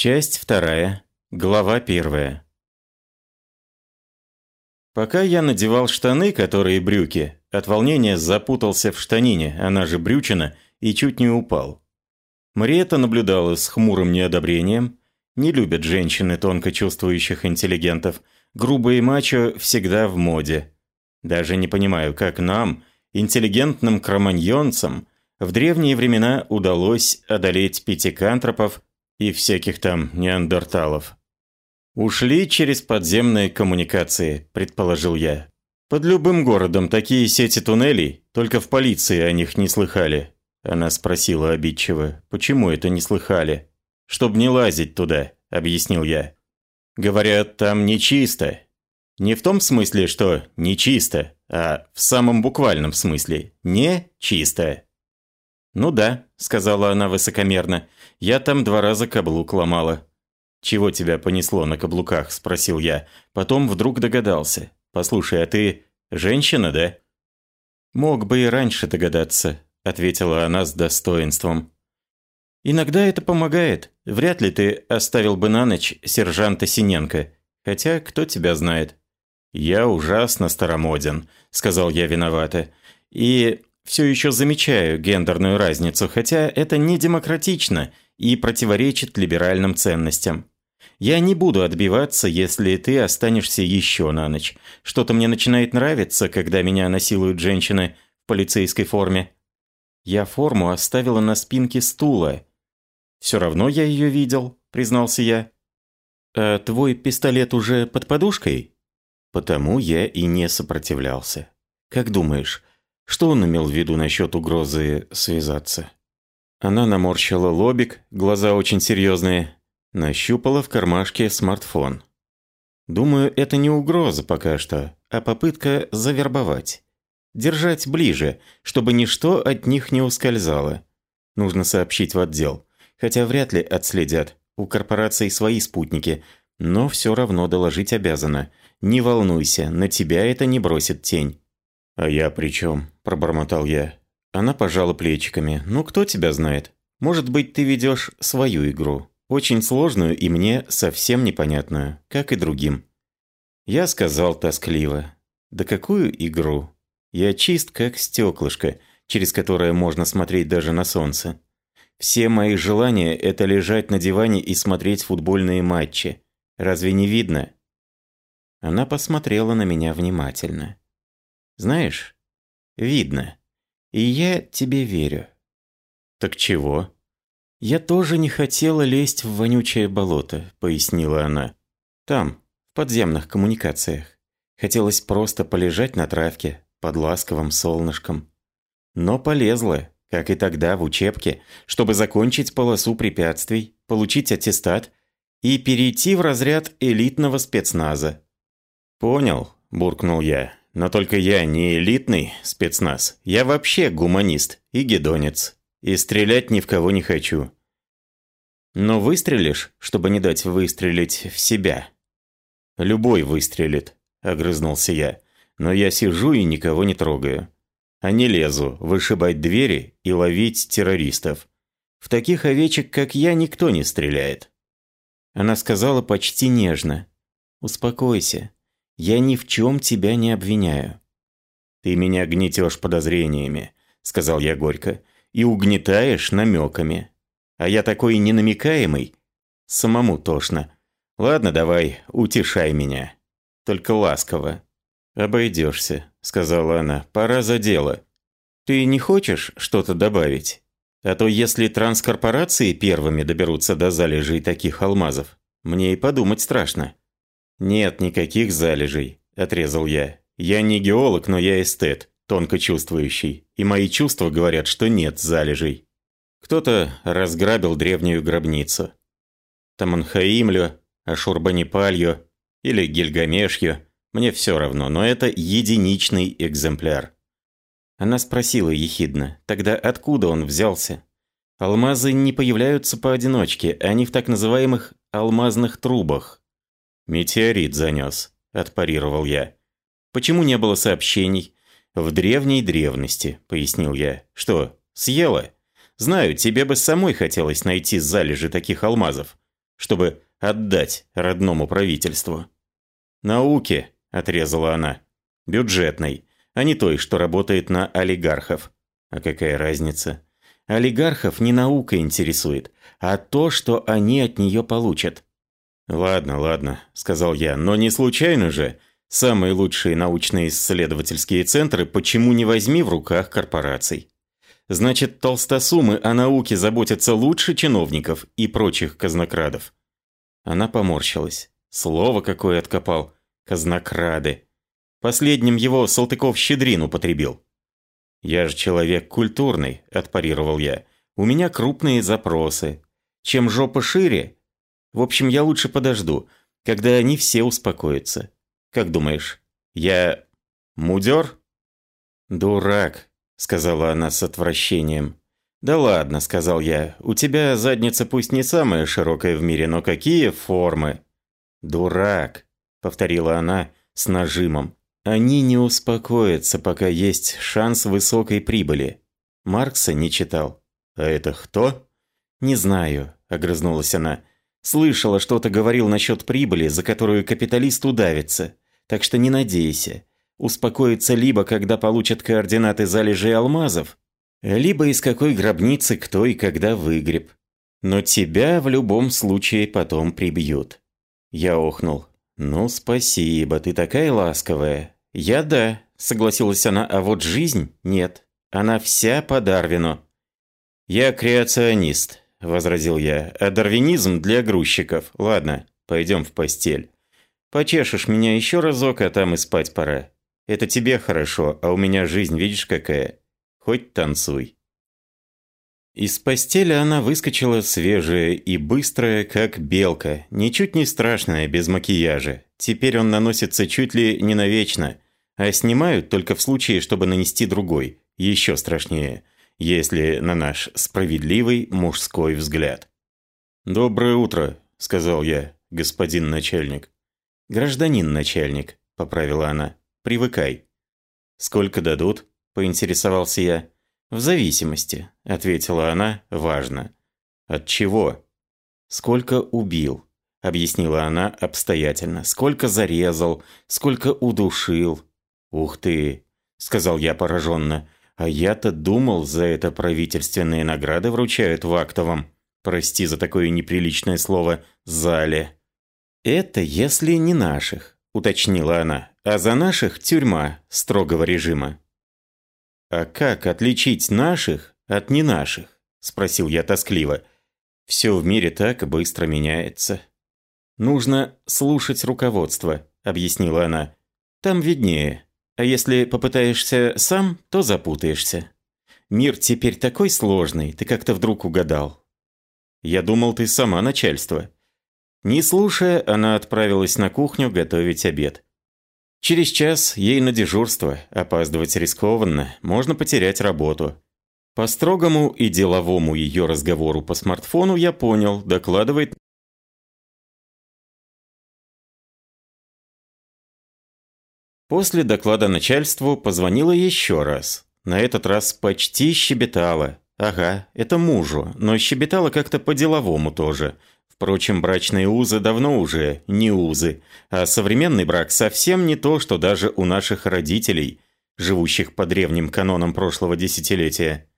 Часть вторая. Глава первая. Пока я надевал штаны, которые брюки, от волнения запутался в штанине, она же брючина, и чуть не упал. Мариетта наблюдала с хмурым неодобрением. Не любят женщины тонко чувствующих интеллигентов. Грубые мачо всегда в моде. Даже не понимаю, как нам, интеллигентным кроманьонцам, в древние времена удалось одолеть пятикантропов и всяких там неандерталов. «Ушли через подземные коммуникации», – предположил я. «Под любым городом такие сети туннелей, только в полиции о них не слыхали». Она спросила обидчиво, почему это не слыхали. «Чтоб не лазить туда», – объяснил я. «Говорят, там нечисто». Не в том смысле, что нечисто, а в самом буквальном смысле – не чисто. «Ну да», – сказала она высокомерно, – «я там два раза каблук ломала». «Чего тебя понесло на каблуках?» – спросил я. Потом вдруг догадался. «Послушай, а ты женщина, да?» «Мог бы и раньше догадаться», – ответила она с достоинством. «Иногда это помогает. Вряд ли ты оставил бы на ночь сержанта Синенко. Хотя, кто тебя знает?» «Я ужасно старомоден», – сказал я виновато. «И все еще замечаю гендерную разницу, хотя это не демократично и противоречит либеральным ценностям. Я не буду отбиваться, если ты останешься еще на ночь. Что-то мне начинает нравиться, когда меня насилуют женщины в полицейской форме. Я форму оставила на спинке стула. Все равно я ее видел, признался я. А твой пистолет уже под подушкой? Потому я и не сопротивлялся. Как думаешь, что он имел в виду насчет угрозы связаться? Она наморщила лобик, глаза очень серьезные, нащупала в кармашке смартфон. Думаю, это не угроза пока что, а попытка завербовать. Держать ближе, чтобы ничто от них не ускользало. Нужно сообщить в отдел. Хотя вряд ли отследят. У корпораций свои спутники. Но все равно доложить обязана. Не волнуйся, на тебя это не бросит тень. «А я при чем?» – пробормотал я. Она пожала плечиками. «Ну, кто тебя знает? Может быть, ты ведешь свою игру. Очень сложную и мне совсем непонятную, как и другим». Я сказал тоскливо. «Да какую игру? Я чист, как стеклышко, через которое можно смотреть даже на солнце. Все мои желания – это лежать на диване и смотреть футбольные матчи. Разве не видно?» Она посмотрела на меня внимательно. Знаешь, видно. И я тебе верю. Так чего? Я тоже не хотела лезть в вонючее болото, пояснила она. Там, в подземных коммуникациях. Хотелось просто полежать на травке, под ласковым солнышком. Но полезла, как и тогда в учебке, чтобы закончить полосу препятствий, получить аттестат и перейти в разряд элитного спецназа. «Понял», – буркнул я. Но только я не элитный спецназ. Я вообще гуманист и гедонец. И стрелять ни в кого не хочу. Но выстрелишь, чтобы не дать выстрелить в себя? Любой выстрелит, огрызнулся я. Но я сижу и никого не трогаю. А не лезу вышибать двери и ловить террористов. В таких овечек, как я, никто не стреляет. Она сказала почти нежно. «Успокойся. Я ни в чем тебя не обвиняю». «Ты меня гнетешь подозрениями», — сказал я горько, «и угнетаешь намеками. А я такой ненамекаемый. Самому тошно. Ладно, давай, утешай меня. Только ласково». «Обойдешься», — сказала она, — «пора за дело. Ты не хочешь что-то добавить? А то если транскорпорации первыми доберутся до залежей таких алмазов, мне и подумать страшно». «Нет никаких залежей», – отрезал я. «Я не геолог, но я эстет, тонко чувствующий, и мои чувства говорят, что нет залежей». Кто-то разграбил древнюю гробницу. Таманхаимлю, Ашурбанипалью или Гильгамешью, мне все равно, но это единичный экземпляр. Она спросила ехидно, тогда откуда он взялся? Алмазы не появляются поодиночке, они в так называемых алмазных трубах. «Метеорит занес», – отпарировал я. «Почему не было сообщений?» «В древней древности», – пояснил я. «Что, съела?» «Знаю, тебе бы самой хотелось найти залежи таких алмазов. чтобы отдать родному правительству. «Науке», – отрезала она, – «бюджетной, а не той, что работает на олигархов». А какая разница? Олигархов не наука интересует, а то, что они от нее получат. «Ладно, ладно», – сказал я, – «но не случайно же. Самые лучшие научно-исследовательские центры почему не возьми в руках корпораций?» Значит, толстосумы о науке заботятся лучше чиновников и прочих казнокрадов. Она поморщилась. Слово какое откопал. Казнокрады. Последним его Салтыков-Щедрин употребил. «Я же человек культурный», – отпарировал я. «У меня крупные запросы. Чем жопа шире? В общем, я лучше подожду, когда они все успокоятся. Как думаешь, я мудер?» «Дурак», – сказала она с отвращением. «Да ладно», – сказал я, – «у тебя задница пусть не самая широкая в мире, но какие формы?» «Дурак», – повторила она с нажимом. «Они не успокоятся, пока есть шанс высокой прибыли». Маркса не читал. «А это кто?» «Не знаю», – огрызнулась она. «Слышала, что-то говорил насчет прибыли, за которую капиталист удавится. Так что не надейся. Успокоится либо, когда получат координаты залежей алмазов, либо из какой гробницы кто и когда выгреб. Но тебя в любом случае потом прибьют». Я охнул. «Ну, спасибо, ты такая ласковая». «Я да», — согласилась она, «а вот жизнь нет. Она вся по Дарвину». «Я креационист», — возразил я, «а дарвинизм для грузчиков. Ладно, пойдем в постель. Почешешь меня еще разок, а там и спать пора. Это тебе хорошо, а у меня жизнь видишь какая. Хоть танцуй». Из постели она выскочила свежая и быстрая, как белка, ничуть не страшная, без макияжа. Теперь он наносится чуть ли не навечно, а снимают только в случае, чтобы нанести другой, еще страшнее, если на наш справедливый мужской взгляд. «Доброе утро», — сказал я, господин начальник. «Гражданин начальник», — поправила она. «Привыкай». «Сколько дадут?» — поинтересовался я. «В зависимости», – ответила она, – «важно». «От чего?» «Сколько убил», – объяснила она обстоятельно. «Сколько зарезал, сколько удушил». «Ух ты», – сказал я пораженно. «А я-то думал, за это правительственные награды вручают в актовом, прости за такое неприличное слово, зале». «Это если не наших», – уточнила она, – «а за наших тюрьма строгого режима». «А как отличить наших от не наших?» – спросил я тоскливо. «Все в мире так быстро меняется». «Нужно слушать руководство», – объяснила она. «Там виднее. А если попытаешься сам, то запутаешься. Мир теперь такой сложный, ты как-то вдруг угадал». «Я думал, ты сама начальство». Не слушая, она отправилась на кухню готовить обед. Через час ей на дежурство, опаздывать рискованно, можно потерять работу. По строгому и деловому ее разговору по смартфону я понял, докладывает После доклада начальству позвонила еще раз. На этот раз почти щебетала. Ага, это мужу, но щебетала как-то по-деловому тоже. Впрочем, брачные узы давно уже не узы, а современный брак совсем не то, что даже у наших родителей, живущих по древним канонам прошлого десятилетия.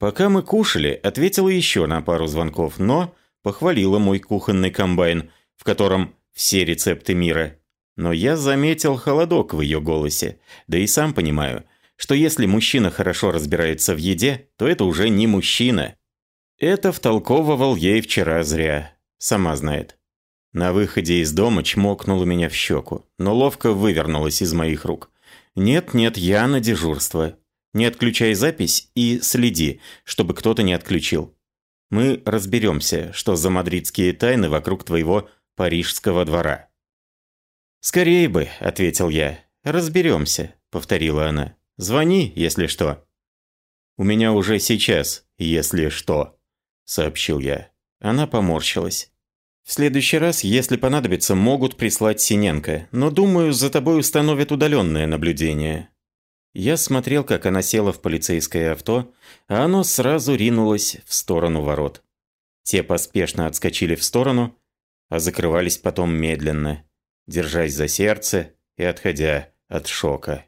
Пока мы кушали, ответила еще на пару звонков, но похвалила мой кухонный комбайн, в котором все рецепты мира. Но я заметил холодок в ее голосе, да и сам понимаю, что если мужчина хорошо разбирается в еде, то это уже не мужчина. Это втолковывал ей вчера зря. Сама знает. На выходе из дома чмокнула меня в щеку, но ловко вывернулась из моих рук. «Нет-нет, я на дежурство. Не отключай запись и следи, чтобы кто-то не отключил. Мы разберемся, что за мадридские тайны вокруг твоего парижского двора». «Скорее бы», — ответил я. «Разберемся», — повторила она. «Звони, если что». «У меня уже сейчас, если что», — сообщил я. Она поморщилась. В следующий раз, если понадобится, могут прислать Синенко, но, думаю, за тобой установят удаленное наблюдение». Я смотрел, как она села в полицейское авто, а оно сразу ринулось в сторону ворот. Те поспешно отскочили в сторону, а закрывались потом медленно, держась за сердце и отходя от шока.